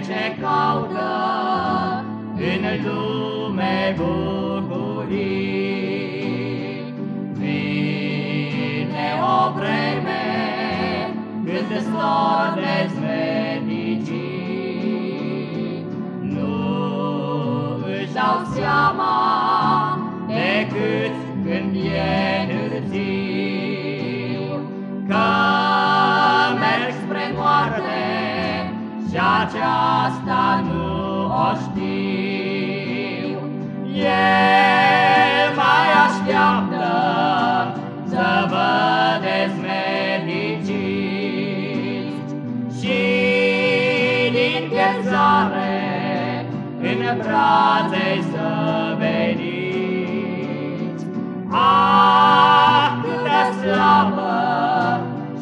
ce caută în lume bucurii. Vine o vreme când stor dezmenicii, nu își dau seama decât aceasta nu o știu. El mai așteaptă să vă dezmediciți și din pierzare în brațe să veniți. Ah, câtă slavă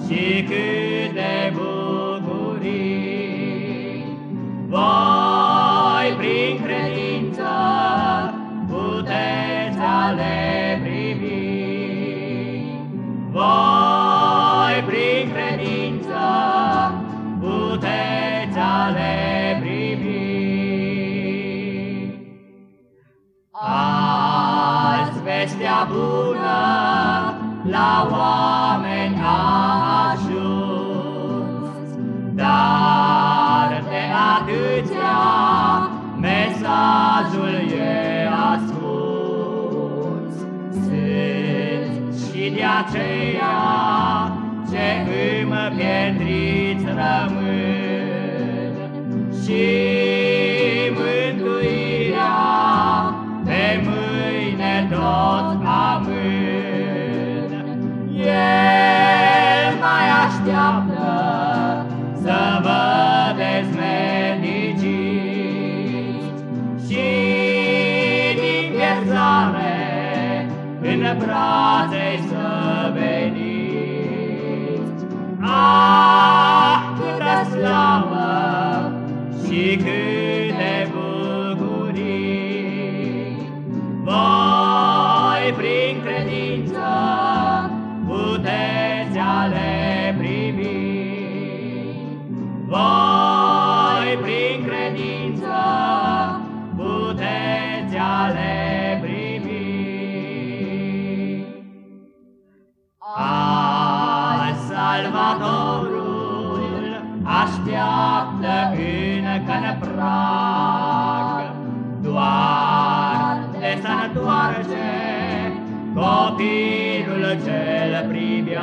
și cât vestea bună la oameni a ajuns, dar de atâția mesajul e ascuns. Sunt și de aceea ce îmi pietriți rămân tot amân. El mai așteaptă să vă dezmediciți și din pierzare în brațe să veniți. Ah, câtă slavă Salvatorul așteaptă încă-n prag, doar de să întoarce copilul cel pribeag.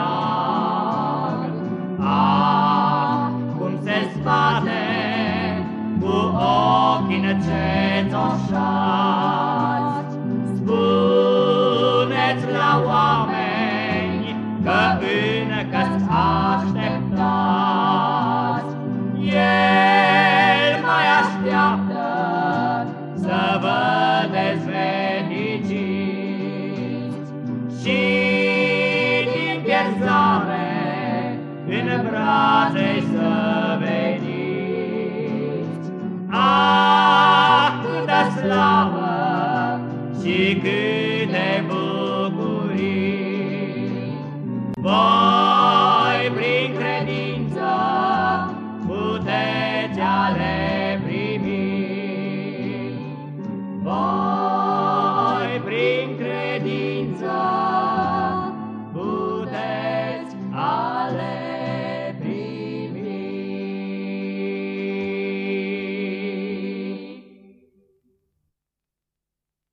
Ah, cum se spate cu ochii necețoșați, că încă-ți așteptați. El mai așteaptă să vă dezveniciți și din pierzare în brațe să veniți. Ah, câtă slavă și cât Bye.